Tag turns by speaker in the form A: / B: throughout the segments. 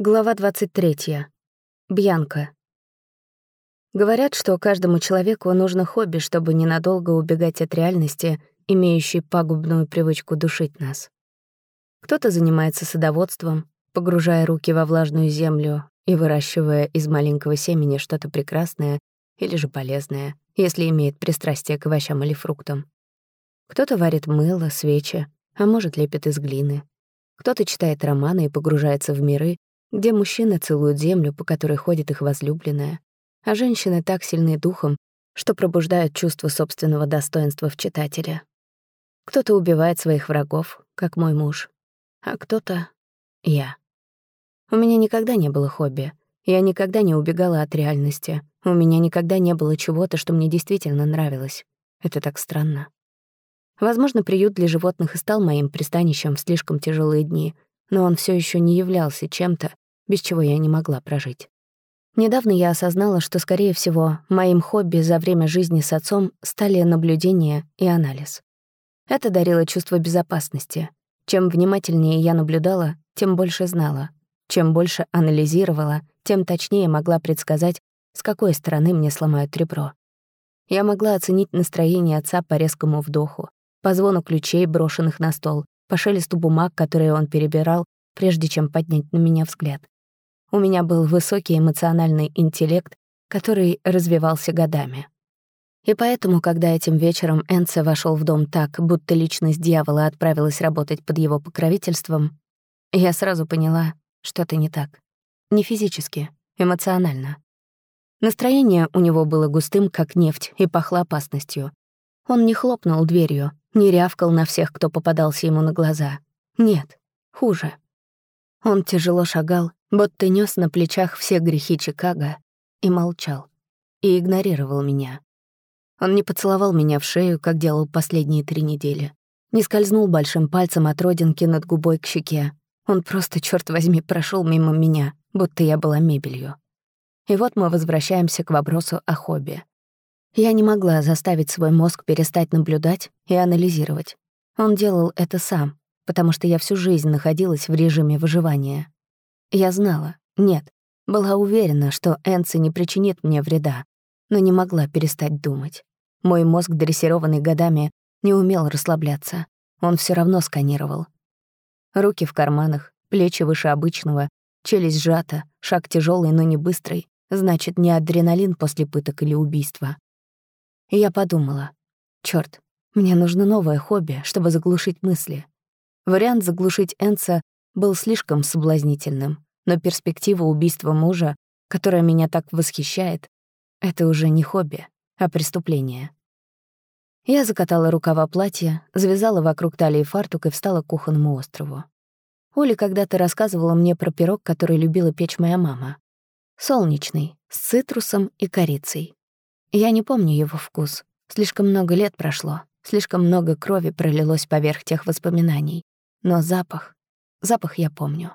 A: Глава 23. Бьянка. Говорят, что каждому человеку нужно хобби, чтобы ненадолго убегать от реальности, имеющей пагубную привычку душить нас. Кто-то занимается садоводством, погружая руки во влажную землю и выращивая из маленького семени что-то прекрасное или же полезное, если имеет пристрастие к овощам или фруктам. Кто-то варит мыло, свечи, а может, лепит из глины. Кто-то читает романы и погружается в миры, где мужчины целуют землю, по которой ходит их возлюбленная, а женщины так сильны духом, что пробуждают чувство собственного достоинства в читателе. Кто-то убивает своих врагов, как мой муж, а кто-то — я. У меня никогда не было хобби. Я никогда не убегала от реальности. У меня никогда не было чего-то, что мне действительно нравилось. Это так странно. Возможно, приют для животных и стал моим пристанищем в слишком тяжелые дни, но он все еще не являлся чем-то, без чего я не могла прожить. Недавно я осознала, что, скорее всего, моим хобби за время жизни с отцом стали наблюдение и анализ. Это дарило чувство безопасности. Чем внимательнее я наблюдала, тем больше знала. Чем больше анализировала, тем точнее могла предсказать, с какой стороны мне сломают ребро. Я могла оценить настроение отца по резкому вдоху, по звону ключей, брошенных на стол, по шелесту бумаг, которые он перебирал, прежде чем поднять на меня взгляд. У меня был высокий эмоциональный интеллект, который развивался годами. И поэтому, когда этим вечером Энце вошел в дом так, будто личность дьявола отправилась работать под его покровительством, я сразу поняла, что-то не так. Не физически, эмоционально. Настроение у него было густым, как нефть, и пахло опасностью. Он не хлопнул дверью, не рявкал на всех, кто попадался ему на глаза. Нет, хуже. Он тяжело шагал, будто нес на плечах все грехи Чикаго, и молчал, и игнорировал меня. Он не поцеловал меня в шею, как делал последние три недели, не скользнул большим пальцем от родинки над губой к щеке. Он просто, черт возьми, прошел мимо меня, будто я была мебелью. И вот мы возвращаемся к вопросу о хобби. Я не могла заставить свой мозг перестать наблюдать и анализировать. Он делал это сам, потому что я всю жизнь находилась в режиме выживания. Я знала, нет, была уверена, что Энси не причинит мне вреда, но не могла перестать думать. Мой мозг, дрессированный годами, не умел расслабляться. Он все равно сканировал. Руки в карманах, плечи выше обычного, челюсть сжата, шаг тяжелый, но не быстрый, значит, не адреналин после пыток или убийства. Я подумала, черт, мне нужно новое хобби, чтобы заглушить мысли. Вариант заглушить Энса был слишком соблазнительным но перспектива убийства мужа, которая меня так восхищает, это уже не хобби, а преступление. Я закатала рукава платья, завязала вокруг талии фартук и встала к кухонному острову. Оля когда-то рассказывала мне про пирог, который любила печь моя мама. Солнечный, с цитрусом и корицей. Я не помню его вкус. Слишком много лет прошло, слишком много крови пролилось поверх тех воспоминаний. Но запах, запах я помню.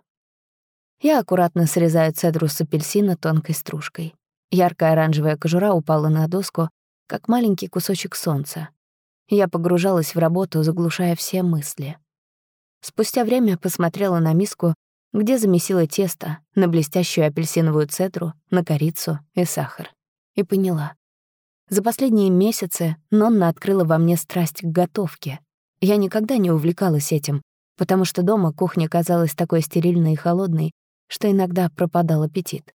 A: Я аккуратно срезаю цедру с апельсина тонкой стружкой. Яркая оранжевая кожура упала на доску, как маленький кусочек солнца. Я погружалась в работу, заглушая все мысли. Спустя время посмотрела на миску, где замесила тесто, на блестящую апельсиновую цедру, на корицу и сахар. И поняла. За последние месяцы Нонна открыла во мне страсть к готовке. Я никогда не увлекалась этим, потому что дома кухня казалась такой стерильной и холодной, что иногда пропадал аппетит.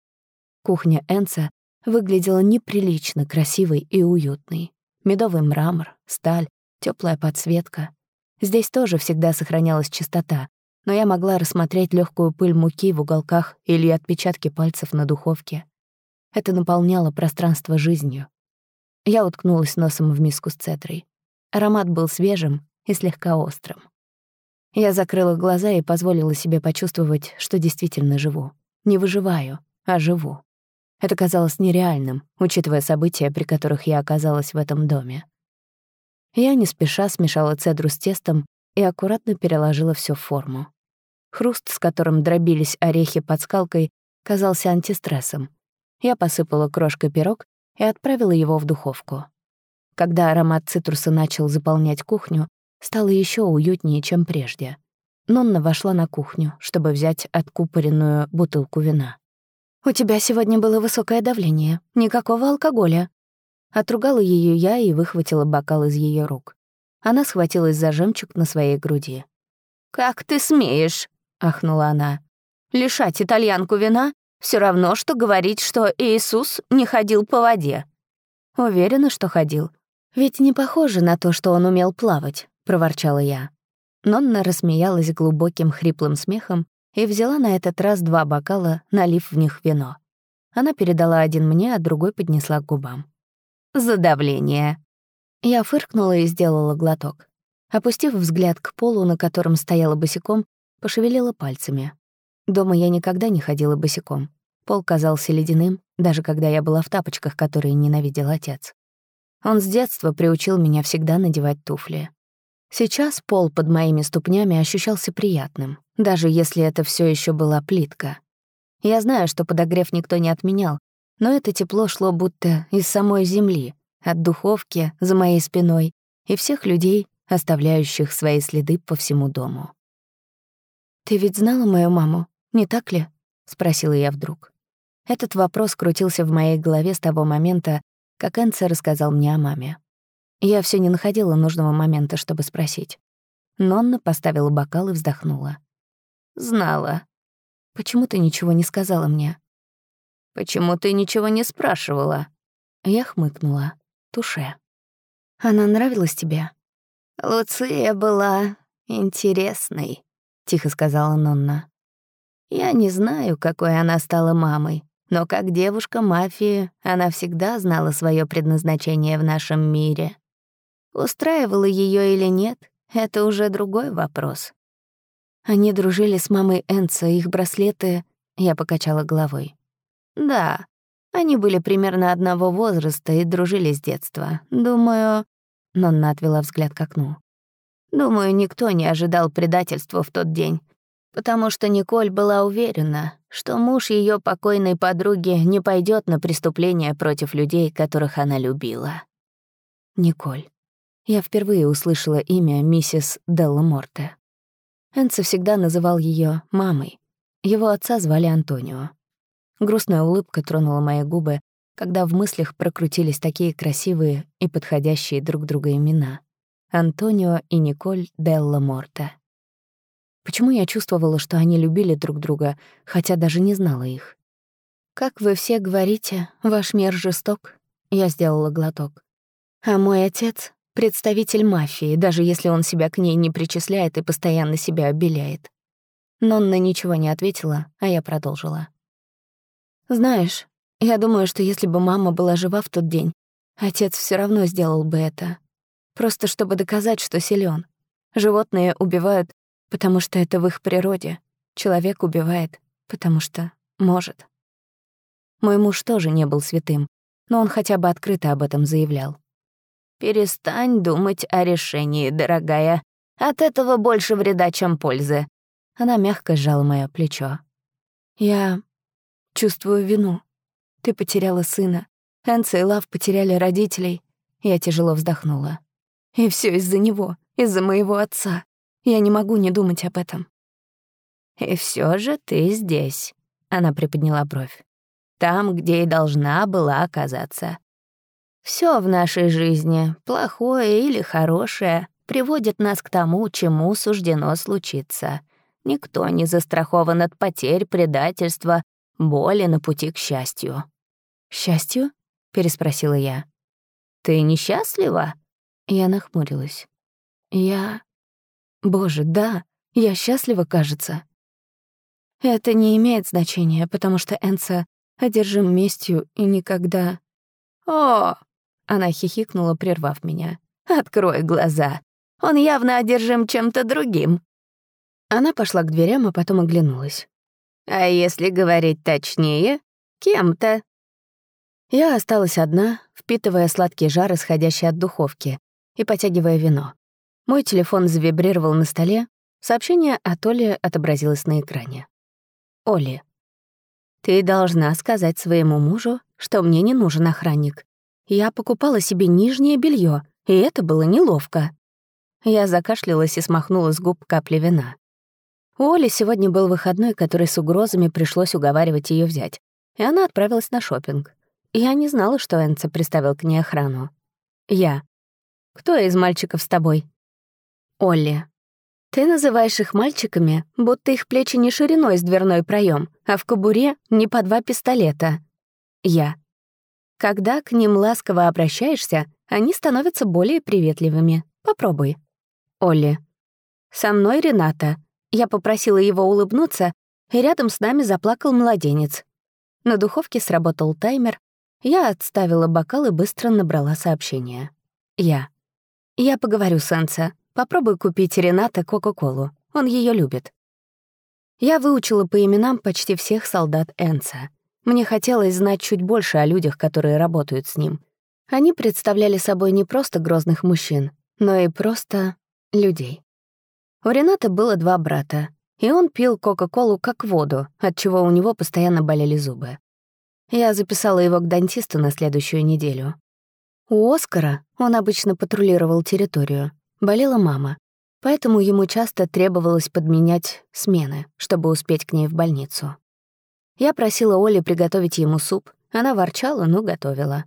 A: Кухня Энца выглядела неприлично красивой и уютной. Медовый мрамор, сталь, теплая подсветка. Здесь тоже всегда сохранялась чистота, но я могла рассмотреть легкую пыль муки в уголках или отпечатки пальцев на духовке. Это наполняло пространство жизнью. Я уткнулась носом в миску с цедрой. Аромат был свежим и слегка острым. Я закрыла глаза и позволила себе почувствовать, что действительно живу. Не выживаю, а живу. Это казалось нереальным, учитывая события, при которых я оказалась в этом доме. Я не спеша смешала цедру с тестом и аккуратно переложила все в форму. Хруст, с которым дробились орехи под скалкой, казался антистрессом. Я посыпала крошкой пирог и отправила его в духовку. Когда аромат цитруса начал заполнять кухню, стало еще уютнее, чем прежде. Нонна вошла на кухню, чтобы взять откупоренную бутылку вина. «У тебя сегодня было высокое давление. Никакого алкоголя». Отругала ее я и выхватила бокал из ее рук. Она схватилась за жемчуг на своей груди. «Как ты смеешь?» — ахнула она. «Лишать итальянку вина все равно, что говорить, что Иисус не ходил по воде». «Уверена, что ходил. Ведь не похоже на то, что он умел плавать», — проворчала я. Нонна рассмеялась глубоким хриплым смехом и взяла на этот раз два бокала, налив в них вино. Она передала один мне, а другой поднесла к губам. «Задавление». Я фыркнула и сделала глоток. Опустив взгляд к полу, на котором стояла босиком, пошевелила пальцами. Дома я никогда не ходила босиком. Пол казался ледяным, даже когда я была в тапочках, которые ненавидел отец. Он с детства приучил меня всегда надевать туфли. Сейчас пол под моими ступнями ощущался приятным, даже если это все еще была плитка. Я знаю, что подогрев никто не отменял, но это тепло шло будто из самой земли, от духовки за моей спиной и всех людей, оставляющих свои следы по всему дому. «Ты ведь знала мою маму, не так ли?» — спросила я вдруг. Этот вопрос крутился в моей голове с того момента, как Энце рассказал мне о маме. Я все не находила нужного момента, чтобы спросить. Нонна поставила бокал и вздохнула. «Знала. Почему ты ничего не сказала мне?» «Почему ты ничего не спрашивала?» Я хмыкнула. Туше. «Она нравилась тебе?»
B: «Луция была интересной», — тихо сказала Нонна. «Я не знаю, какой она стала мамой, но как девушка мафии она всегда знала свое предназначение в нашем мире. Устраивало ее или нет, это уже другой вопрос.
A: Они дружили с мамой Энца, их браслеты... Я покачала головой.
B: Да, они были примерно одного возраста и дружили с детства. Думаю...
A: Нонна отвела взгляд к окну.
B: Думаю, никто не ожидал предательства в тот день, потому что Николь была уверена, что муж ее покойной подруги не пойдет на преступления против людей, которых она любила.
A: Николь. Я впервые услышала имя миссис Делла Морте. Энцо всегда называл ее мамой. Его отца звали Антонио. Грустная улыбка тронула мои губы, когда в мыслях прокрутились такие красивые и подходящие друг друга имена. Антонио и Николь Делла Морте. Почему я чувствовала, что они любили друг друга, хотя даже не знала их? «Как вы все говорите, ваш мир жесток», — я сделала глоток. «А мой отец Представитель мафии, даже если он себя к ней не причисляет и постоянно себя обеляет. Нонна ничего не ответила, а я продолжила. «Знаешь, я думаю, что если бы мама была жива в тот день, отец все равно сделал бы это. Просто чтобы доказать, что силен. Животные убивают, потому что это в их природе. Человек убивает, потому что может. Мой муж тоже не был святым, но он хотя бы открыто об этом заявлял.
B: «Перестань думать о решении, дорогая. От этого больше вреда, чем пользы».
A: Она мягко сжала моё плечо. «Я чувствую вину. Ты потеряла сына. Энса и Лав потеряли родителей». Я тяжело вздохнула. «И всё из-за него, из-за моего отца. Я не могу не думать об этом».
B: «И всё же ты здесь», — она приподняла бровь. «Там, где и должна была оказаться. Все в нашей жизни, плохое или хорошее, приводит нас к тому, чему суждено случиться. Никто не застрахован от потерь, предательства, боли на пути к счастью.
A: «Счастью?» — переспросила я.
B: «Ты несчастлива?»
A: Я нахмурилась. «Я... Боже, да, я счастлива, кажется». Это не имеет значения, потому что Энса одержим местью и никогда...
B: «О, она хихикнула, прервав меня. «Открой глаза. Он явно одержим чем-то другим».
A: Она пошла к дверям, а потом оглянулась.
B: «А если говорить точнее, кем-то?»
A: Я осталась одна, впитывая сладкий жар, исходящий от духовки, и потягивая вино. Мой телефон завибрировал на столе, сообщение от Оли отобразилось на экране. «Оли, ты должна сказать своему мужу, что мне не нужен охранник. Я покупала себе нижнее белье, и это было неловко. Я закашлялась и смахнула с губ капли вина. У Оли сегодня был выходной, который с угрозами пришлось уговаривать ее взять, и она отправилась на шопинг. Я не знала, что Энца приставил к ней охрану. Я. «Кто из мальчиков с тобой?» Олли. «Ты называешь их мальчиками, будто их плечи не шириной с дверной проем, а в кобуре не по два пистолета». Я. Когда к ним ласково обращаешься, они становятся более приветливыми. Попробуй. Олли. Со мной Рената. Я попросила его улыбнуться, и рядом с нами заплакал младенец. На духовке сработал таймер. Я отставила бокал и быстро набрала сообщение. Я. Я поговорю с Энце. Попробуй купить Рената Кока-Колу. Он ее любит. Я выучила по именам почти всех солдат Энца. Мне хотелось знать чуть больше о людях, которые работают с ним. Они представляли собой не просто грозных мужчин, но и просто людей. У Рената было два брата, и он пил Кока-Колу как воду, от чего у него постоянно болели зубы. Я записала его к дантисту на следующую неделю. У Оскара, он обычно патрулировал территорию, болела мама, поэтому ему часто требовалось подменять смены, чтобы успеть к ней в больницу. Я просила Оли приготовить ему суп. Она ворчала, но готовила.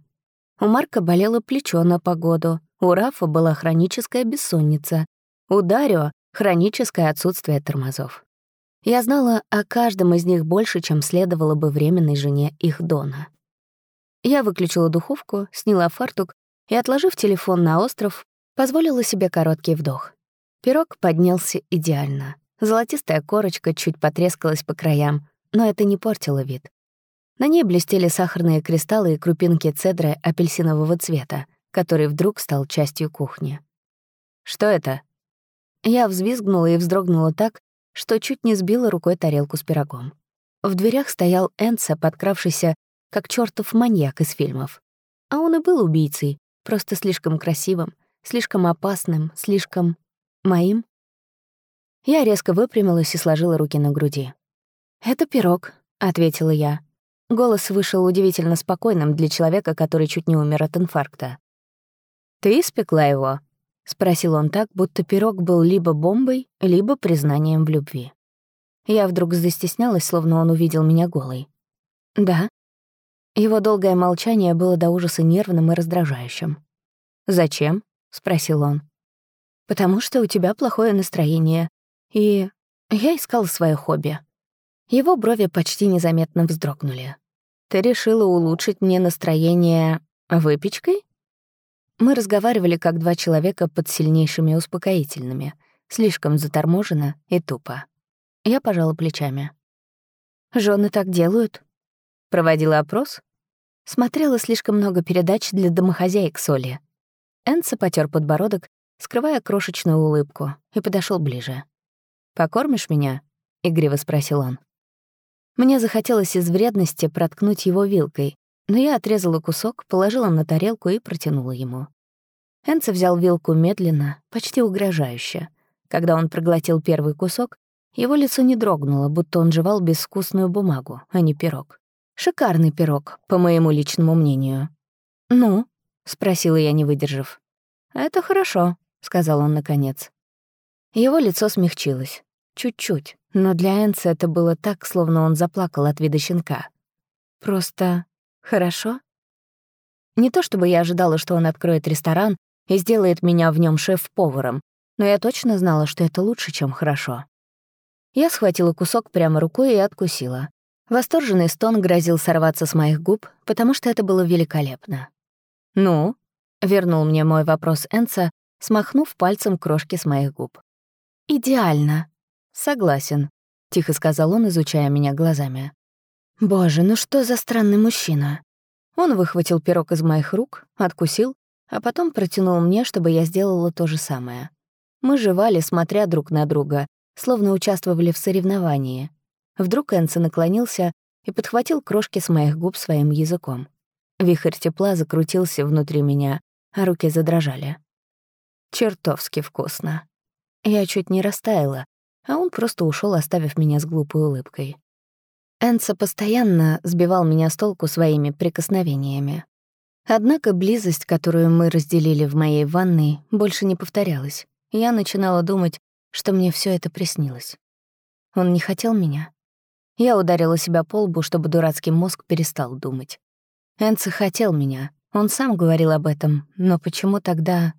A: У Марка болело плечо на погоду. У Рафа была хроническая бессонница. У Дарио — хроническое отсутствие тормозов. Я знала о каждом из них больше, чем следовало бы временной жене их Дона. Я выключила духовку, сняла фартук и, отложив телефон на остров, позволила себе короткий вдох. Пирог поднялся идеально. Золотистая корочка чуть потрескалась по краям, но это не портило вид. На ней блестели сахарные кристаллы и крупинки цедры апельсинового цвета, который вдруг стал частью кухни. «Что это?» Я взвизгнула и вздрогнула так, что чуть не сбила рукой тарелку с пирогом. В дверях стоял Энца, подкравшийся, как чертов маньяк из фильмов. А он и был убийцей, просто слишком красивым, слишком опасным, слишком... моим. Я резко выпрямилась и сложила руки на груди. «Это пирог», — ответила я. Голос вышел удивительно спокойным для человека, который чуть не умер от инфаркта. «Ты испекла его?» — спросил он так, будто пирог был либо бомбой, либо признанием в любви. Я вдруг застеснялась, словно он увидел меня голой. «Да». Его долгое молчание было до ужаса нервным и раздражающим. «Зачем?» — спросил он. «Потому что у тебя плохое настроение. И я искал свое хобби». Его брови почти незаметно вздрогнули. «Ты решила улучшить мне настроение выпечкой?» Мы разговаривали как два человека под сильнейшими успокоительными, слишком заторможенно и тупо. Я пожала плечами. Жены так делают?» Проводила опрос? Смотрела слишком много передач для домохозяек Соли. Энса потер подбородок, скрывая крошечную улыбку, и подошел ближе. «Покормишь меня?» — игриво спросил он. Мне захотелось из вредности проткнуть его вилкой, но я отрезала кусок, положила на тарелку и протянула ему. Энце взял вилку медленно, почти угрожающе. Когда он проглотил первый кусок, его лицо не дрогнуло, будто он жевал безвкусную бумагу, а не пирог. Шикарный пирог, по моему личному мнению. «Ну?» — спросила я, не выдержав. «Это хорошо», — сказал он наконец. Его лицо смягчилось. Чуть-чуть. Но для Энса это было так, словно он заплакал от вида щенка. Просто хорошо? Не то чтобы я ожидала, что он откроет ресторан и сделает меня в нем шеф-поваром, но я точно знала, что это лучше, чем хорошо. Я схватила кусок прямо рукой и откусила. Восторженный стон грозил сорваться с моих губ, потому что это было великолепно. «Ну?» — вернул мне мой вопрос Энца, смахнув пальцем крошки с моих губ. «Идеально», «Согласен», — тихо сказал он, изучая меня глазами. «Боже, ну что за странный мужчина?» Он выхватил пирог из моих рук, откусил, а потом протянул мне, чтобы я сделала то же самое. Мы жевали, смотря друг на друга, словно участвовали в соревновании. Вдруг Энса наклонился и подхватил крошки с моих губ своим языком. Вихрь тепла закрутился внутри меня, а руки задрожали. Чертовски вкусно. Я чуть не растаяла, а он просто ушел, оставив меня с глупой улыбкой. Энса постоянно сбивал меня с толку своими прикосновениями. Однако близость, которую мы разделили в моей ванной, больше не повторялась. Я начинала думать, что мне все это приснилось. Он не хотел меня. Я ударила себя по лбу, чтобы дурацкий мозг перестал думать. Энце хотел меня. Он сам говорил об этом. Но почему тогда...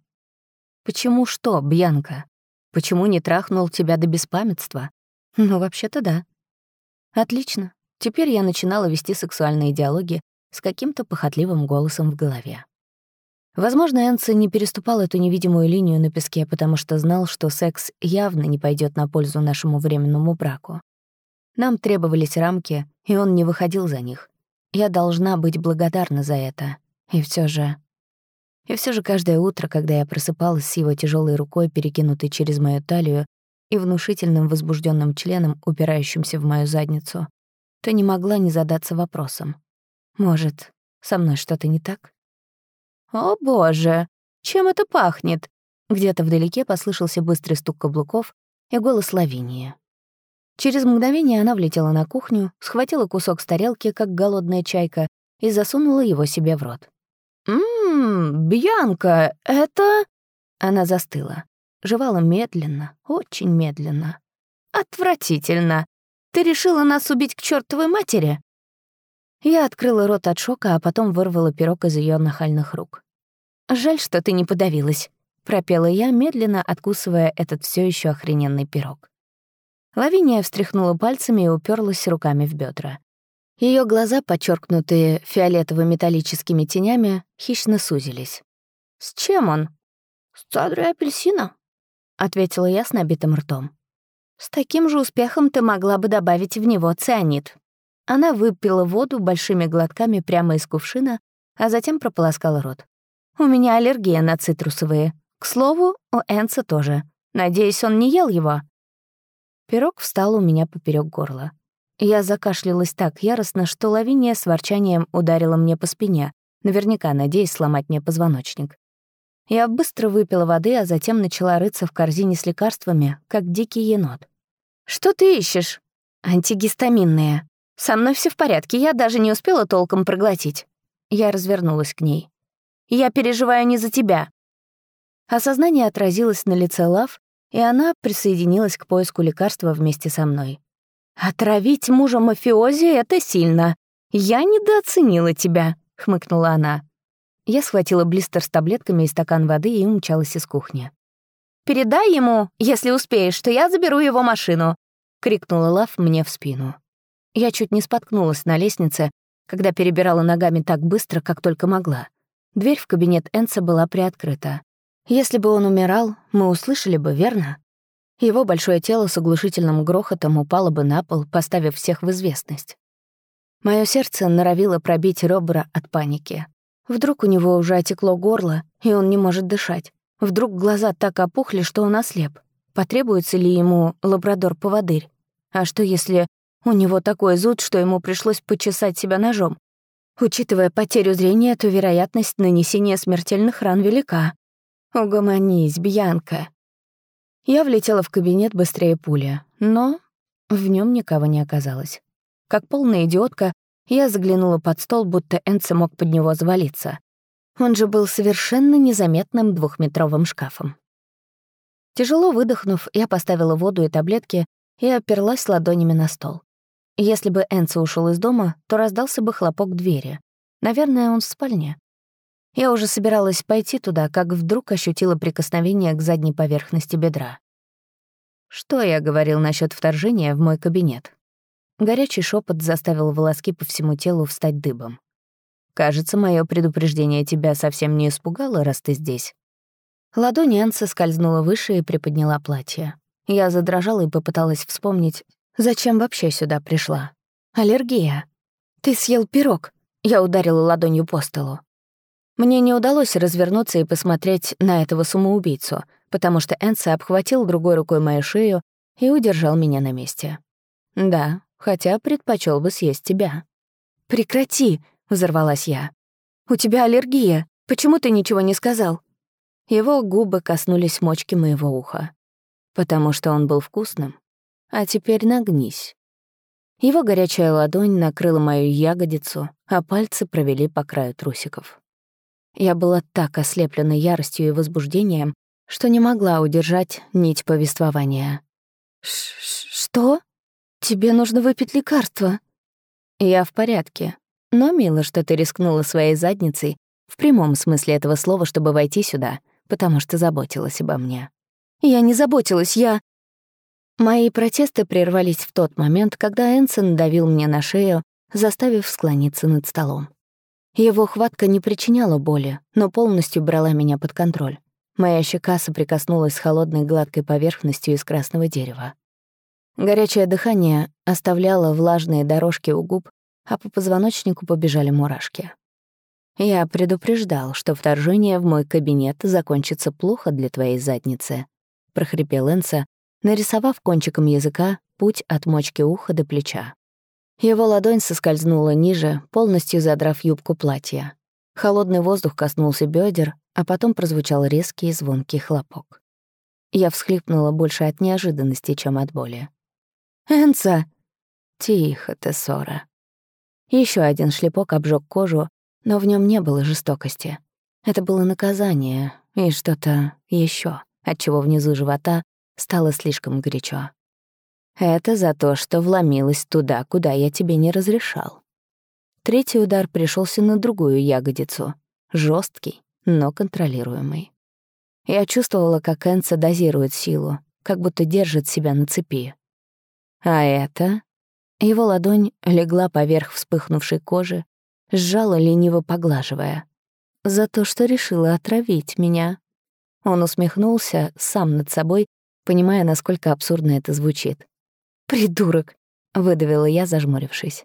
A: Почему что, Бьянка? Почему не трахнул тебя до беспамятства? Ну, вообще-то да. Отлично. Теперь я начинала вести сексуальные диалоги с каким-то похотливым голосом в голове. Возможно, Энси не переступал эту невидимую линию на песке, потому что знал, что секс явно не пойдет на пользу нашему временному браку. Нам требовались рамки, и он не выходил за них. Я должна быть благодарна за это. И все же... И все же каждое утро, когда я просыпалась с его тяжелой рукой, перекинутой через мою талию, и внушительным возбужденным членом, упирающимся в мою задницу, то не могла не задаться вопросом. Может, со мной что-то не так? «О, боже! Чем это пахнет?» Где-то вдалеке послышался быстрый стук каблуков и голос Лавинии. Через мгновение она влетела на кухню, схватила кусок с тарелки, как голодная чайка, и засунула его себе в рот. «Ммм, Бьянка, это...» Она застыла. Жевала медленно, очень медленно. «Отвратительно! Ты решила нас убить к чертовой матери?» Я открыла рот от шока, а потом вырвала пирог из ее нахальных рук. «Жаль, что ты не подавилась», — пропела я, медленно откусывая этот все еще охрененный пирог. Лавиния встряхнула пальцами и уперлась руками в бедра. Ее глаза, подчеркнутые фиолетово-металлическими тенями, хищно сузились. «С чем он?» «С цадрой апельсина», — ответила я с набитым ртом. «С таким же успехом ты могла бы добавить в него цианид», она выпила воду большими глотками прямо из кувшина, а затем прополоскала рот. «У меня аллергия на цитрусовые. К слову, у Энса тоже. Надеюсь, он не ел его?» Пирог встал у меня поперек горла. Я закашлялась так яростно, что лавиния с ворчанием ударила мне по спине, наверняка надеясь сломать мне позвоночник. Я быстро выпила воды, а затем начала рыться в корзине с лекарствами, как дикий енот. «Что ты ищешь?» «Антигистаминные», «Со мной все в порядке, я даже не успела толком проглотить». Я развернулась к ней. «Я переживаю не за тебя». Осознание отразилось на лице Лав, и она присоединилась к поиску лекарства вместе со мной. «Отравить мужа мафиози — это сильно. Я недооценила тебя», — хмыкнула она. Я схватила блистер с таблетками и стакан воды и умчалась из кухни. «Передай ему, если успеешь, что я заберу его машину», — крикнула Лав мне в спину. Я чуть не споткнулась на лестнице, когда перебирала ногами так быстро, как только могла. Дверь в кабинет Энца была приоткрыта. Если бы он умирал, мы услышали бы, верно? Его большое тело с оглушительным грохотом упало бы на пол, поставив всех в известность. Моё сердце норовило пробить ребра от паники. Вдруг у него уже отекло горло, и он не может дышать. Вдруг глаза так опухли, что он ослеп. Потребуется ли ему лабрадор-поводырь? А что, если у него такой зуд, что ему пришлось почесать себя ножом. Учитывая потерю зрения, то вероятность нанесения смертельных ран велика. Угомонись, Бьянка. Я влетела в кабинет быстрее пули, но в нем никого не оказалось. Как полная идиотка, я заглянула под стол, будто Энце мог под него завалиться. Он же был совершенно незаметным двухметровым шкафом. Тяжело выдохнув, я поставила воду и таблетки и оперлась ладонями на стол. Если бы Энцо ушел из дома, то раздался бы хлопок двери. Наверное, он в спальне. Я уже собиралась пойти туда, как вдруг ощутила прикосновение к задней поверхности бедра. Что я говорил насчет вторжения в мой кабинет? Горячий шепот заставил волоски по всему телу встать дыбом. «Кажется, мое предупреждение тебя совсем не испугало, раз ты здесь». Ладонь Энса скользнула выше и приподняла платье. Я задрожала и попыталась вспомнить, Зачем вообще сюда пришла? Аллергия. Ты съел пирог. Я ударила ладонью по столу. Мне не удалось развернуться и посмотреть на этого самоубийцу, потому что Энса обхватил другой рукой мою шею и удержал меня на месте. Да, хотя предпочел бы съесть тебя. «Прекрати!» — взорвалась я. «У тебя аллергия. Почему ты ничего не сказал?» Его губы коснулись мочки моего уха. Потому что он был вкусным. А теперь нагнись». Его горячая ладонь накрыла мою ягодицу, а пальцы провели по краю трусиков. Я была так ослеплена яростью и возбуждением, что не могла удержать нить повествования. «Что?» тебе нужно выпить лекарство».
B: «Я в порядке. Но мило, что ты рискнула своей задницей, в прямом смысле этого слова, чтобы войти сюда, потому что заботилась обо мне».
A: «Я не заботилась, я...»
B: Мои протесты прервались в тот момент, когда Энсон давил мне на шею, заставив склониться над столом. Его хватка не причиняла боли, но полностью брала меня под контроль. Моя щека соприкоснулась с холодной гладкой поверхностью из красного дерева. Горячее дыхание оставляло влажные дорожки у губ, а по позвоночнику побежали мурашки. Я предупреждал, что вторжение в мой кабинет закончится плохо для твоей задницы, прохрипел Энса, нарисовав кончиком языка путь от мочки уха до плеча. Его ладонь соскользнула ниже, полностью задрав юбку платья. Холодный воздух коснулся бедер, а потом прозвучал резкий и звонкий хлопок. Я всхлипнула больше от неожиданности, чем от боли.
A: «Энца!»
B: «Тихо, Тессора». Еще один шлепок обжег кожу, но в нем не было жестокости. Это было наказание и что-то еще, отчего внизу живота стало слишком горячо. Это за то, что вломилась туда, куда я тебе не разрешал. Третий удар пришелся на другую ягодицу, жесткий, но контролируемый. Я чувствовала, как Энца дозирует силу, как будто держит себя на цепи. А это... Его ладонь легла поверх вспыхнувшей кожи, сжала, лениво поглаживая. За то, что решила отравить меня. Он усмехнулся сам над собой, понимая, насколько абсурдно это звучит.
A: «Придурок!» — выдавила я, зажмурившись.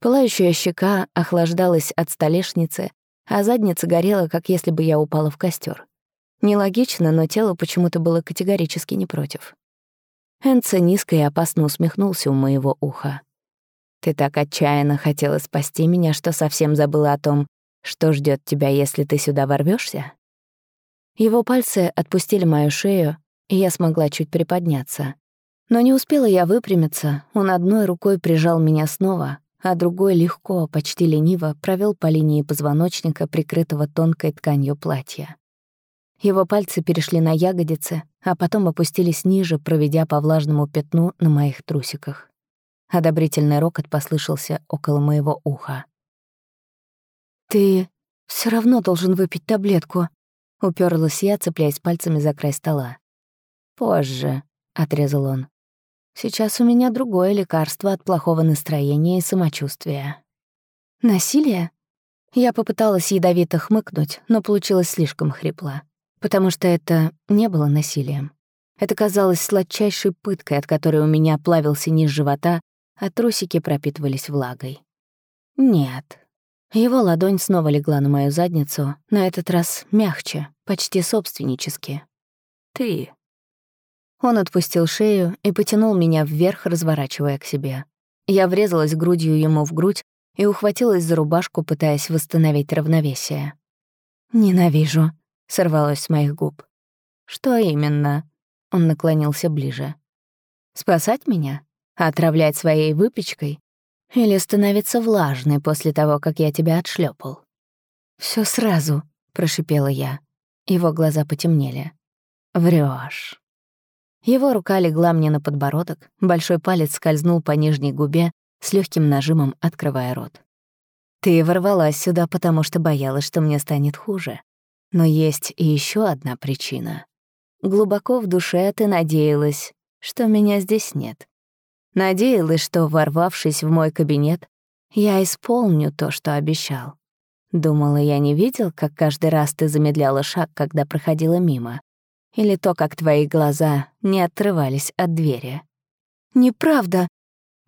B: Пылающая щека охлаждалась от столешницы, а задница горела, как если бы я упала в костер. Нелогично, но тело почему-то было категорически не против. Энца низко и опасно усмехнулся у моего уха. «Ты так отчаянно хотела спасти меня, что совсем забыла о том, что ждет тебя, если ты сюда ворвешься? Его пальцы отпустили мою шею, и я смогла чуть приподняться. Но не успела я выпрямиться, он одной рукой прижал меня снова, а другой легко, почти лениво провел по линии позвоночника, прикрытого тонкой тканью платья. Его пальцы перешли на ягодицы, а потом опустились ниже, проведя по влажному пятну на моих трусиках. Одобрительный рокот послышался около моего уха.
A: «Ты все равно должен выпить таблетку», — уперлась я, цепляясь пальцами за край стола.
B: «Позже», — отрезал он. Сейчас у меня другое лекарство от плохого настроения и самочувствия.
A: Насилие? Я попыталась ядовито хмыкнуть, но получилось слишком хрипло, потому что это не было насилием. Это казалось сладчайшей пыткой, от которой у меня плавился низ живота, а трусики пропитывались влагой. Нет. Его ладонь снова легла на мою задницу, на этот раз мягче, почти собственнически. «Ты», он отпустил шею и потянул меня вверх, разворачивая к себе. Я врезалась грудью ему в грудь и ухватилась за рубашку, пытаясь восстановить равновесие. «Ненавижу», — сорвалось с моих губ. «Что именно?» — он наклонился ближе. «Спасать меня? Отравлять своей выпечкой? Или становиться влажной после того, как я тебя отшлепал? Все сразу», — прошипела я. Его глаза потемнели. Врешь. Его рука легла мне на подбородок, большой палец скользнул по нижней губе, с легким нажимом открывая рот. «Ты ворвалась сюда, потому что боялась, что мне станет хуже. Но есть и еще одна причина. Глубоко в душе ты надеялась, что меня здесь нет. Надеялась, что, ворвавшись в мой кабинет, я исполню то, что обещал. Думала, я не видел, как каждый раз ты замедляла шаг, когда проходила мимо. Или то, как твои глаза не отрывались от двери. «Неправда.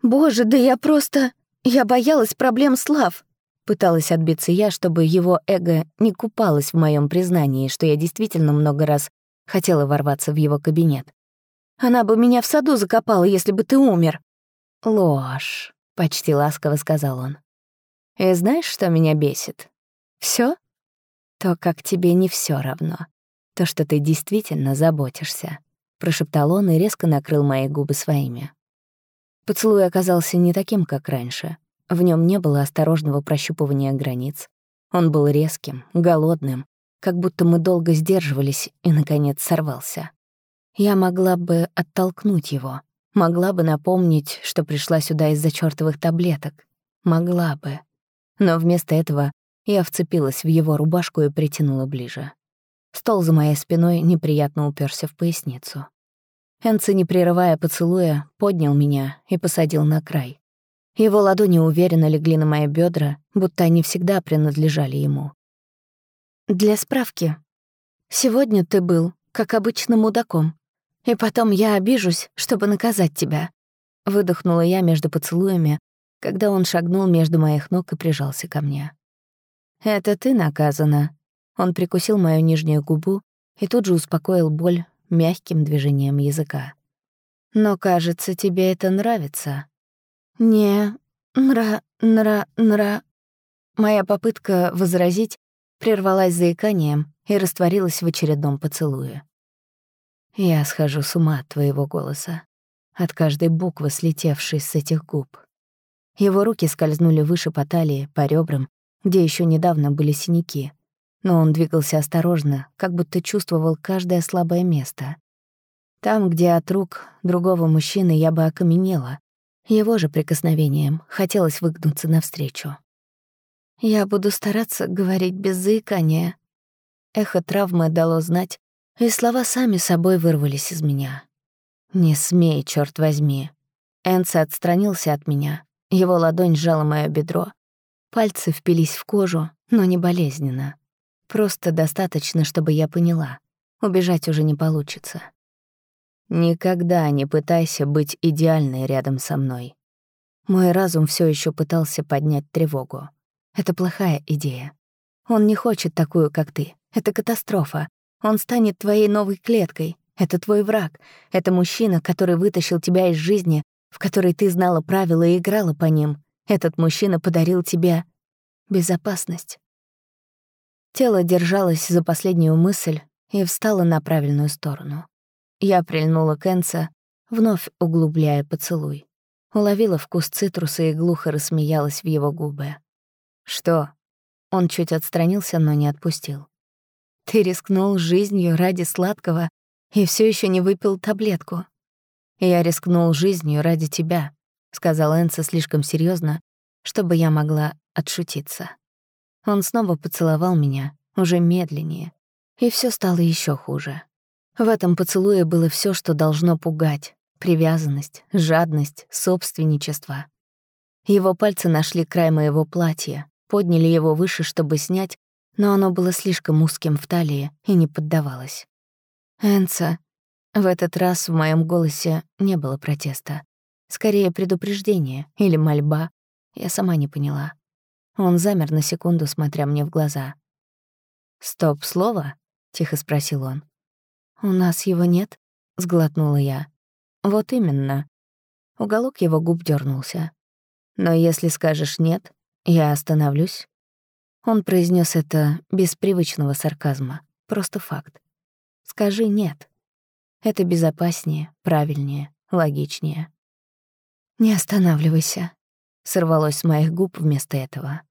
A: Боже, да я просто... Я боялась проблем Слав.
B: Пыталась отбиться я, чтобы его эго не купалось в моем признании, что я действительно много раз хотела ворваться в его кабинет.
A: Она бы меня в саду закопала, если бы ты умер.
B: Ложь, почти ласково сказал он. И знаешь, что меня бесит? Все? То, как тебе не все равно. То, что ты действительно заботишься», — прошептал он и резко накрыл мои губы своими. Поцелуй оказался не таким, как раньше. В нем не было осторожного прощупывания границ. Он был резким, голодным, как будто мы долго сдерживались и, наконец, сорвался. Я могла бы оттолкнуть его,
A: Могла бы напомнить, что пришла сюда из-за чёртовых таблеток. Могла бы. Но вместо этого я вцепилась в его рубашку и притянула ближе. Стол за моей спиной неприятно уперся в поясницу. Энци, не прерывая поцелуя, поднял меня и посадил на край. Его ладони уверенно легли на мои бедра, будто они всегда принадлежали ему. «Для справки. Сегодня ты был, как обычно, мудаком. И потом я обижусь, чтобы наказать тебя». Выдохнула я между поцелуями, когда он шагнул между моих ног и прижался ко мне. «Это ты наказана». Он прикусил мою нижнюю губу и тут же успокоил боль мягким движением языка. «Но, кажется, тебе это нравится». «Не, нра, нра, нра...» Моя попытка возразить прервалась заиканием и растворилась в очередном поцелуе. Я схожу с ума от твоего голоса, от каждой буквы, слетевшей с этих губ. Его руки скользнули выше по талии, по ребрам, где еще недавно были синяки, но он двигался осторожно, как будто чувствовал каждое слабое место. Там, где от рук другого мужчины я бы окаменела, его же прикосновением хотелось выгнуться навстречу. «Я буду стараться говорить без заикания». Эхо травмы дало знать, и слова сами собой вырвались из меня. «Не смей, черт возьми». Энса отстранился от меня. Его ладонь сжала моё бедро. Пальцы впились в кожу, но не болезненно. Просто достаточно, чтобы я поняла. Убежать уже не получится. Никогда не пытайся быть идеальной рядом со мной. Мой разум все еще пытался поднять тревогу. Это плохая идея. Он не хочет такую, как ты. Это катастрофа. Он станет твоей новой клеткой. Это твой враг. Это мужчина, который вытащил тебя из жизни, в которой ты знала правила и играла по ним. Этот мужчина подарил тебе безопасность. Тело держалось за последнюю мысль и встало на правильную сторону. Я прильнула к Энца, вновь углубляя поцелуй. Уловила вкус цитруса и глухо рассмеялась в его губы. «Что?» Он чуть отстранился, но не отпустил. Ты рискнул жизнью ради сладкого и все еще не выпил таблетку. Я рискнул жизнью ради тебя, сказал Энса слишком серьезно, чтобы я могла отшутиться. Он снова поцеловал меня, уже медленнее, и все стало еще хуже. В этом поцелуе было все, что должно пугать: привязанность, жадность, собственничество. Его пальцы нашли край моего платья, подняли его выше, чтобы снять, но оно было слишком узким в талии и не поддавалось. «Энца». В этот раз в моем голосе не было протеста. Скорее, предупреждение или мольба. Я сама не поняла. Он замер на секунду, смотря мне в глаза. «Стоп, слово?» — тихо спросил он. «У нас его нет?» — сглотнула я. «Вот именно». Уголок его губ дернулся. «Но если скажешь «нет», я остановлюсь он произнес это без привычного сарказма. Просто факт. Скажи «нет». Это безопаснее, правильнее, логичнее. «Не останавливайся», — сорвалось с моих губ вместо этого.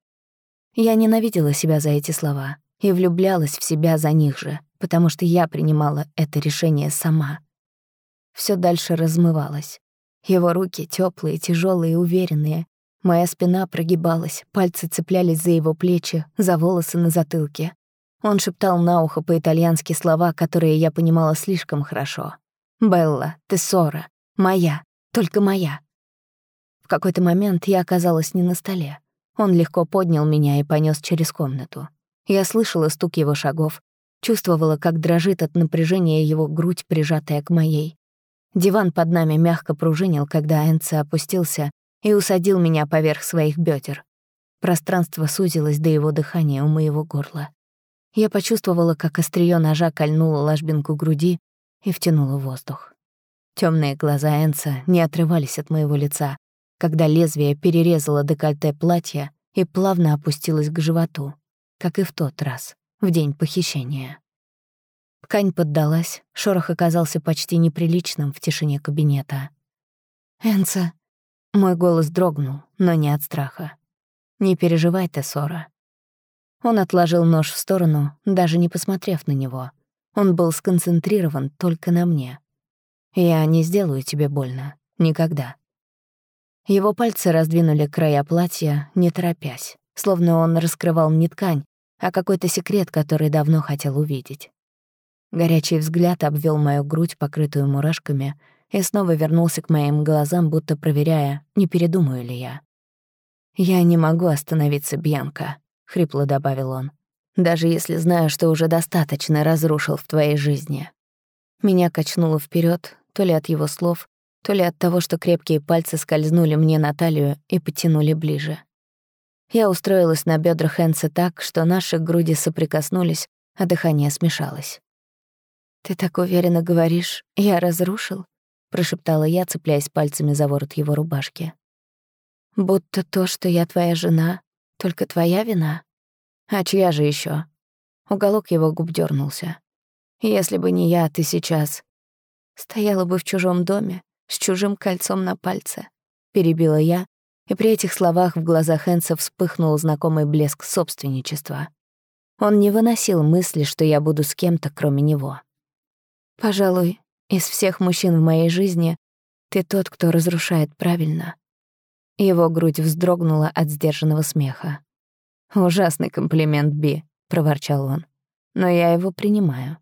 A: Я ненавидела себя за эти слова и влюблялась в себя за них же, потому что я принимала это решение сама. Все дальше размывалось. Его руки теплые, тяжелые уверенные, Моя спина прогибалась, пальцы цеплялись за его плечи, за волосы на затылке. Он шептал на ухо по-итальянски слова, которые я понимала слишком хорошо. «Белла, Тессора, моя, только моя». В какой-то момент я оказалась не на столе. Он легко поднял меня и понес через комнату. Я слышала стук его шагов, чувствовала, как дрожит от напряжения его грудь, прижатая к моей. Диван под нами мягко пружинил, когда Энце опустился и усадил меня поверх своих бедер. Пространство сузилось до его дыхания у моего горла. Я почувствовала, как острие ножа кольнуло ложбинку груди и втянуло воздух. Темные глаза Энса не отрывались от моего лица, когда лезвие перерезало декольте платья и плавно опустилось к животу, как и в тот раз, в день похищения. Ткань поддалась, шорох оказался почти неприличным в тишине кабинета. «Энса», мой голос дрогнул, но не от страха. «Не переживай, Тессора». Он отложил нож в сторону, даже не посмотрев на него. Он был сконцентрирован только на мне. «Я не сделаю тебе больно.
B: Никогда. Его пальцы раздвинули края платья, не торопясь, словно он раскрывал не ткань, а какой-то секрет, который давно хотел увидеть. Горячий взгляд обвел мою грудь, покрытую мурашками, и снова вернулся к моим глазам, будто проверяя, не передумаю ли я. «Я не могу остановиться, Бьянка», — хрипло добавил он, «даже если знаю, что уже достаточно разрушил в твоей жизни». Меня качнуло вперед, то ли от его слов, то ли от того, что крепкие пальцы скользнули мне на талию и потянули ближе. Я устроилась на бедрах Энса так, что наши груди соприкоснулись, а дыхание смешалось. «Ты так уверенно говоришь, я разрушил?» — прошептала я, цепляясь пальцами за ворот его рубашки. «Будто то, что я твоя жена, только твоя вина? А чья же еще? Уголок его губ дернулся. «Если бы не я, ты сейчас...» «Стояла бы в чужом доме, с чужим кольцом на пальце», — перебила я, и при этих словах в глазах Энса вспыхнул знакомый блеск собственничества. Он не выносил мысли, что я буду с кем-то, кроме него. «Пожалуй, из всех мужчин в моей жизни ты тот, кто разрушает правильно». Его грудь вздрогнула от сдержанного смеха. «Ужасный комплимент, Би», — проворчал он. «Но я его принимаю».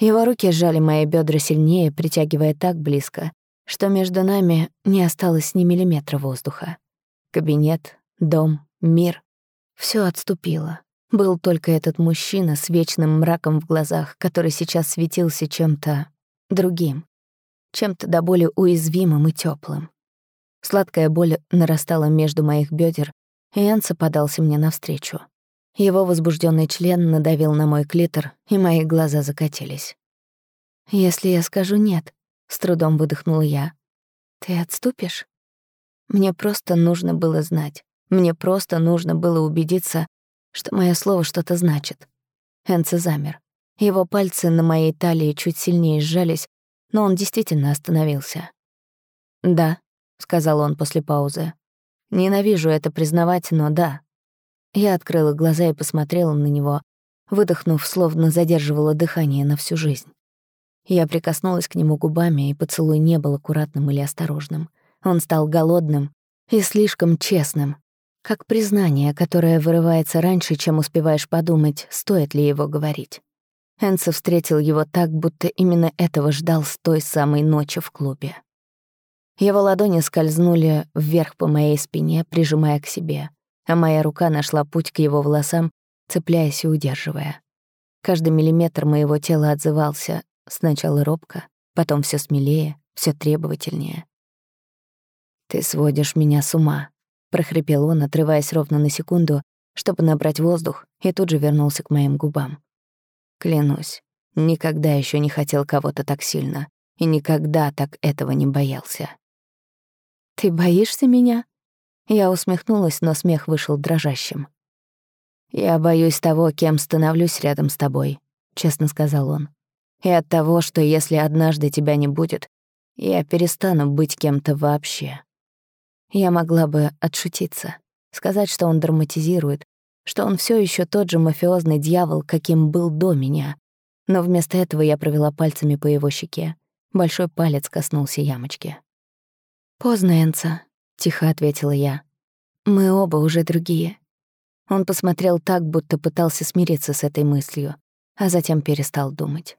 B: Его руки сжали мои бедра сильнее, притягивая так близко, что между нами не осталось ни миллиметра воздуха. Кабинет, дом, мир — все отступило. Был только этот мужчина с вечным мраком в глазах, который сейчас светился чем-то другим, чем-то до боли уязвимым и теплым. Сладкая боль нарастала между моих бедер, и Энса подался мне навстречу. Его возбужденный член надавил на мой клитор, и мои глаза закатились. «Если я скажу «нет», — с трудом выдохнула я, — «ты отступишь?» Мне просто нужно было знать. Мне просто нужно было убедиться, что мое слово что-то значит. Энце замер. Его пальцы на моей талии чуть сильнее сжались, но он действительно остановился. «Да», — сказал он после паузы. «Ненавижу это признавать, но да». Я открыла глаза и посмотрела на него, выдохнув, словно задерживала дыхание на всю жизнь. Я прикоснулась к нему губами, и поцелуй не был аккуратным или осторожным. Он стал голодным и слишком честным, как признание, которое вырывается раньше, чем успеваешь подумать, стоит ли его говорить. Энсо встретил его так, будто именно этого ждал с той самой ночи в клубе. Его ладони скользнули вверх по моей спине, прижимая к себе, а моя рука нашла путь к его волосам, цепляясь и удерживая. Каждый миллиметр моего тела отзывался, сначала робко, потом все смелее, все требовательнее. «Ты сводишь меня с ума», прохрипел он, отрываясь ровно на секунду, чтобы набрать воздух, и тут же вернулся к моим губам. Клянусь, никогда еще не хотел кого-то так сильно и никогда так этого не боялся. «Ты боишься меня?» Я усмехнулась, но смех вышел дрожащим. «Я боюсь того, кем становлюсь рядом с тобой», — честно сказал он. «И от того, что если однажды тебя не будет, я перестану быть кем-то вообще». Я могла бы отшутиться, сказать, что он драматизирует, что он все еще тот же мафиозный дьявол, каким был до меня. Но вместо этого я провела пальцами по его щеке. Большой палец коснулся ямочки. «Поздно, Энца», — тихо ответила я. «Мы оба уже другие». Он посмотрел так, будто пытался смириться с этой мыслью, а затем перестал думать.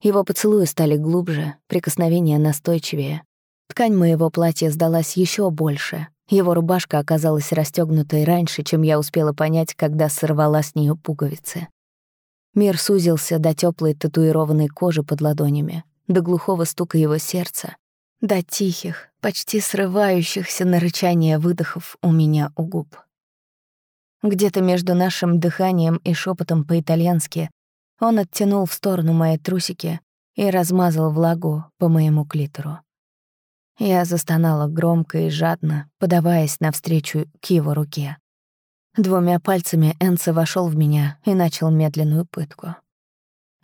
B: Его поцелуи стали глубже, прикосновения настойчивее, Ткань моего платья сдалась еще больше. Его рубашка оказалась расстёгнутой раньше, чем я успела понять, когда сорвала с нее пуговицы. Мир сузился до теплой татуированной кожи под ладонями, до глухого стука его сердца, до тихих, почти срывающихся на рычание выдохов у меня у губ. Где-то между нашим дыханием и шепотом по-итальянски он оттянул в сторону мои трусики и размазал влагу по моему клитору. Я застонала громко и жадно, подаваясь навстречу к его руке. Двумя пальцами Энце вошел в меня и начал медленную пытку.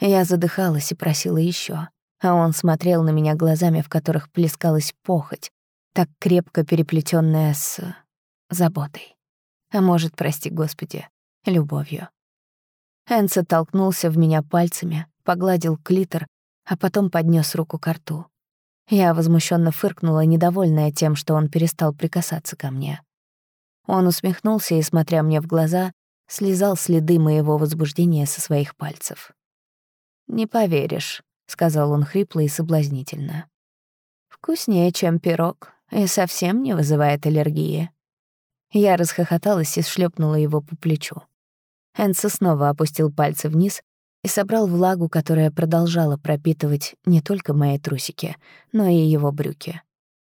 B: Я задыхалась и просила еще, а он смотрел на меня глазами, в которых плескалась похоть, так крепко переплетенная с заботой. А может, прости господи, любовью. Энце толкнулся в меня пальцами, погладил клитор, а потом поднес руку к рту.
A: Я возмущенно фыркнула, недовольная тем, что он перестал прикасаться ко мне. Он усмехнулся и, смотря мне в глаза, слезал следы моего возбуждения со своих пальцев. «Не поверишь», — сказал он хрипло и соблазнительно. «Вкуснее, чем пирог, и совсем не вызывает аллергии». Я расхохоталась и шлепнула его по плечу. Энса снова опустил пальцы вниз и собрал влагу, которая продолжала пропитывать не только мои трусики, но и его брюки.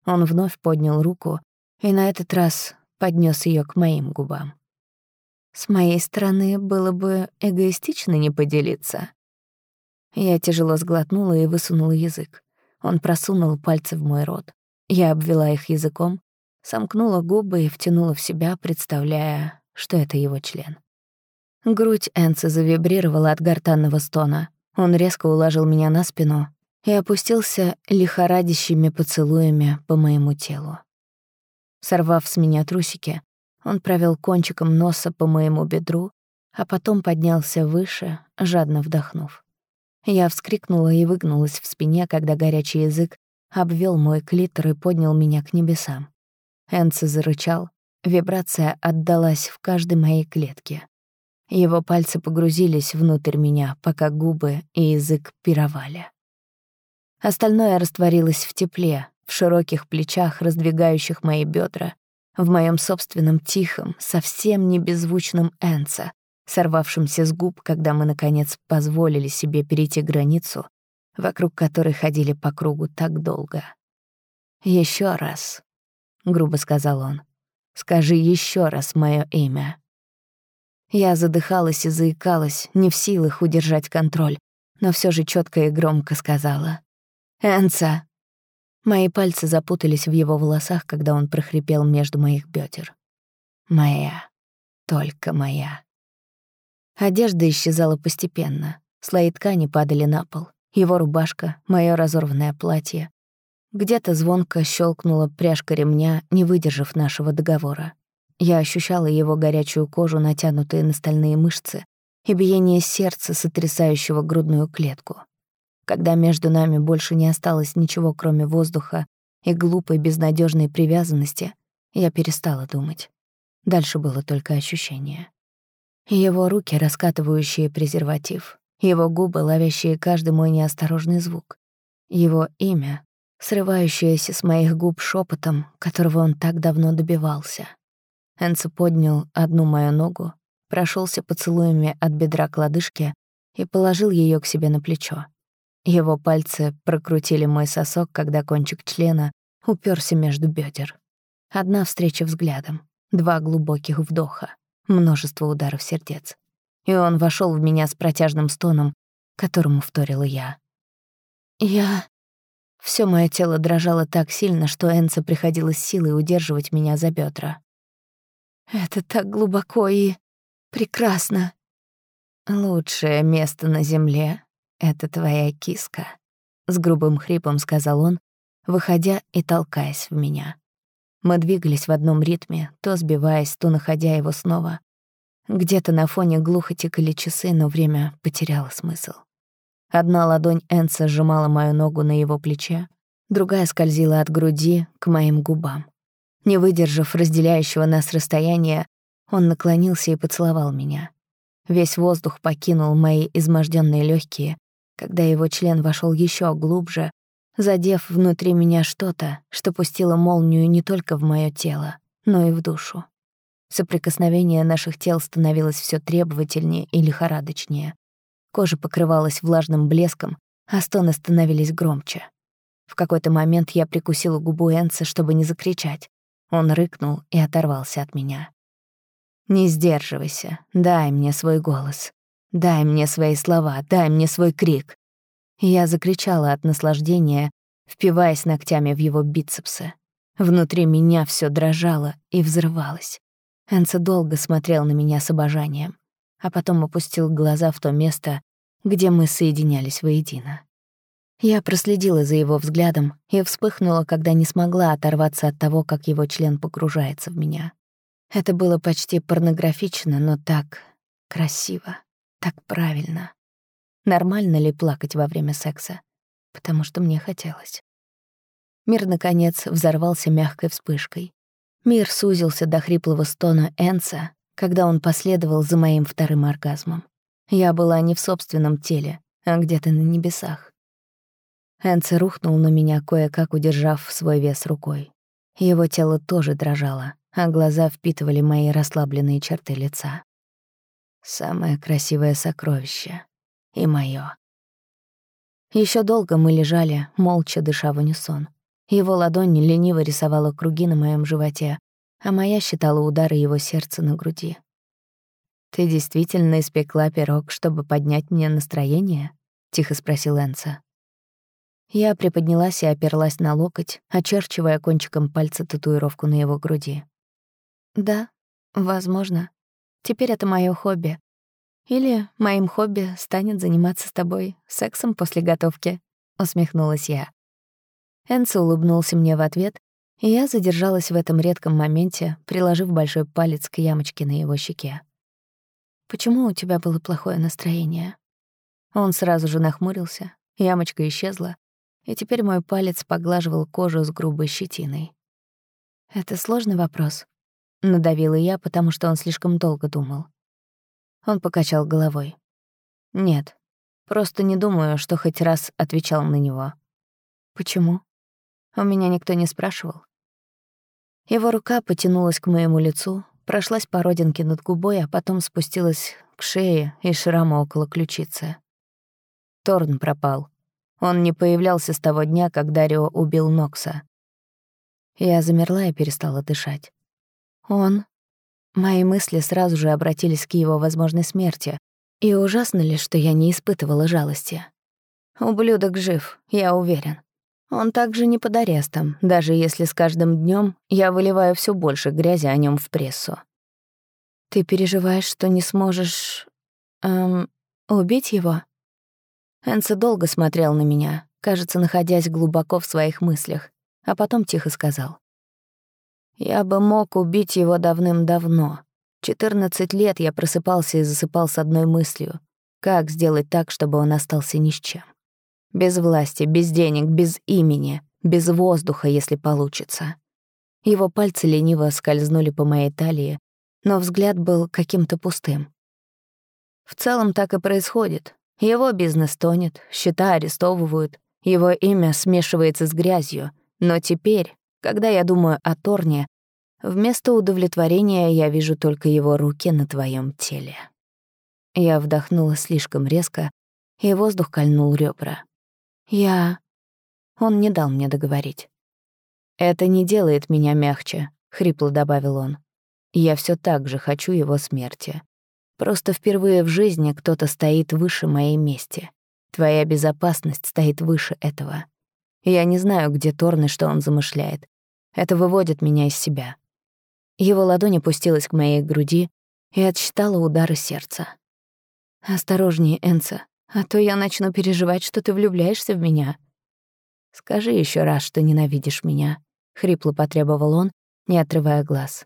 A: Он вновь поднял руку и на этот раз поднес ее к моим губам. С моей стороны было бы эгоистично не поделиться. Я тяжело сглотнула и высунула язык. Он просунул пальцы в мой рот. Я обвела их языком, сомкнула губы и втянула в себя, представляя, что это его член. Грудь Энца завибрировала от гортанного стона. Он резко уложил меня на спину и опустился лихорадящими поцелуями по моему телу. Сорвав с меня трусики, он провел кончиком носа по моему бедру, а потом поднялся выше, жадно вдохнув. Я вскрикнула и выгнулась в спине, когда горячий язык обвел мой клитор и поднял меня к небесам. Энце зарычал, вибрация отдалась в каждой моей клетке. Его пальцы погрузились внутрь меня, пока губы и язык пировали. Остальное растворилось в тепле, в широких плечах, раздвигающих мои бедра, в моем собственном тихом, совсем не беззвучном энце, сорвавшемся с губ, когда мы, наконец, позволили себе перейти границу, вокруг которой ходили по кругу так долго. Еще раз», — грубо сказал он, — «скажи еще раз мое имя». Я задыхалась и заикалась, не в силах удержать контроль, но все же четко и громко сказала. «Энца!» Мои пальцы запутались в его волосах, когда он прохрипел между моих бедер. «Моя. Только моя». Одежда исчезала постепенно. Слои ткани падали на пол. Его рубашка, мое разорванное платье. Где-то звонко щелкнула пряжка ремня, не выдержав нашего договора. Я ощущала его горячую кожу, натянутые на стальные мышцы, и биение сердца, сотрясающего грудную клетку. Когда между нами больше не осталось ничего, кроме воздуха и глупой безнадежной привязанности, я перестала думать. Дальше было только ощущение. Его руки, раскатывающие презерватив, его губы, ловящие каждый мой неосторожный звук, его имя, срывающееся с моих губ шепотом, которого он так давно добивался. Энце поднял одну мою ногу, прошелся поцелуями от бедра к лодыжке и положил ее к себе на плечо. Его пальцы прокрутили мой сосок, когда кончик члена уперся между бедер. Одна встреча взглядом, два глубоких вдоха, множество ударов сердец. И он вошел в меня с протяжным стоном, которому вторила я. Я... Все мое тело дрожало так сильно, что Энце приходилось силой удерживать меня за бедра. Это так глубоко и прекрасно. Лучшее место на земле — это твоя киска, — с грубым хрипом сказал он, выходя и толкаясь в меня. Мы двигались в одном ритме, то сбиваясь, то находя его снова. Где-то на фоне глухо тикали часы, но время потеряло смысл. Одна ладонь Энса сжимала мою ногу на его плече, другая скользила от груди к моим губам. Не выдержав разделяющего нас расстояния, он наклонился и поцеловал меня. Весь воздух покинул мои изможденные легкие, когда его член вошел еще глубже, задев внутри меня что-то, что пустило молнию не только в мое тело, но и в душу. Соприкосновение наших тел становилось все требовательнее и лихорадочнее. Кожа покрывалась влажным блеском, а стоны становились громче. В какой-то момент я прикусила губу Энса, чтобы не закричать. Он рыкнул и оторвался от меня. «Не сдерживайся, дай мне свой голос. Дай мне свои слова, дай мне свой крик». Я закричала от наслаждения, впиваясь ногтями в его бицепсы. Внутри меня все дрожало и взрывалось. Энце долго смотрел на меня с обожанием, а потом опустил глаза в то место, где мы соединялись воедино. Я проследила за его взглядом и вспыхнула, когда не смогла оторваться от того, как его член погружается в меня. Это было почти порнографично, но так красиво, так правильно. Нормально ли плакать во время секса? Потому что мне хотелось. Мир, наконец, взорвался мягкой вспышкой. Мир сузился до хриплого стона Энса, когда он последовал за моим вторым оргазмом. Я была не в собственном теле, а где-то на небесах. Энце рухнул на меня, кое-как удержав свой вес рукой. Его тело тоже дрожало, а глаза впитывали мои расслабленные черты лица. Самое красивое сокровище. И моё. Еще долго мы лежали, молча дыша в унисон. Его ладонь лениво рисовала круги на моем животе, а моя считала удары его сердца на груди. «Ты действительно испекла пирог, чтобы поднять мне настроение?» — тихо спросил Энца. Я приподнялась и оперлась на локоть, очерчивая кончиком пальца татуировку на его груди. «Да, возможно. Теперь это моё хобби. Или моим хобби станет заниматься с тобой сексом после готовки», — усмехнулась я. Энцо улыбнулся мне в ответ, и я задержалась в этом редком моменте, приложив большой палец к ямочке на его щеке. «Почему у тебя было плохое настроение?» Он сразу же нахмурился, ямочка исчезла, и теперь мой палец поглаживал кожу с грубой щетиной. «Это сложный вопрос», — надавила я, потому что он слишком долго думал. Он покачал головой. «Нет, просто не думаю, что хоть раз отвечал на него». «Почему?» У меня никто не спрашивал. Его рука потянулась к моему лицу, прошлась по родинке над губой, а потом спустилась к шее и шраму около ключицы. Торн пропал. Он не появлялся с того дня, когда Рио убил Нокса. Я замерла и перестала дышать. Он... Мои мысли сразу же обратились к его возможной смерти, и ужасно ли, что я не испытывала жалости. Ублюдок жив, я уверен. Он также не под арестом, даже если с каждым днем я выливаю все больше грязи о нем в прессу. Ты переживаешь, что не сможешь... Эм, убить его? Энце долго смотрел на меня, кажется, находясь глубоко в своих мыслях, а потом тихо сказал. «Я бы мог убить его давным-давно. 14 лет я просыпался и засыпал с одной мыслью. Как сделать так, чтобы он остался ни с чем? Без власти, без денег, без имени, без воздуха, если получится. Его пальцы лениво скользнули по моей талии, но взгляд был каким-то пустым. В целом так и происходит. Его бизнес тонет, счета арестовывают, его имя смешивается с грязью. Но теперь, когда я думаю о Торне, вместо удовлетворения я вижу только его руки на твоем теле. Я вдохнула слишком резко, и воздух кольнул ребра. Я... Он не дал мне договорить. «Это не делает меня мягче», — хрипло добавил он. «Я все так же хочу его смерти. Просто впервые в жизни кто-то стоит выше моей мести. Твоя безопасность стоит выше этого. Я не знаю, где Торн и что он замышляет. Это выводит меня из себя». Его ладонь опустилась к моей груди и отсчитала удары сердца. «Осторожнее, Энца. А то я начну переживать, что ты влюбляешься в меня. Скажи еще раз, что ненавидишь меня, хрипло потребовал он, не отрывая глаз.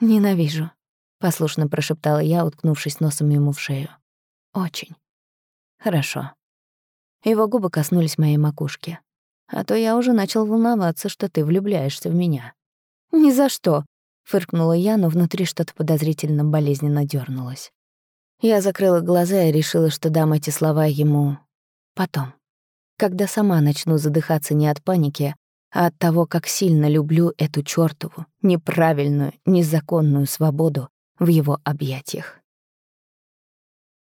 A: Ненавижу, послушно прошептала я, уткнувшись носом ему в шею. Очень. Хорошо. Его губы коснулись моей макушки. А то я уже начал волноваться, что ты влюбляешься в меня. Ни за что, фыркнула я, но внутри что-то подозрительно болезненно дернулось. Я закрыла глаза и решила, что дам эти слова ему потом, когда сама начну задыхаться не от паники, а от того, как сильно люблю эту чёртову, неправильную, незаконную свободу в его объятиях.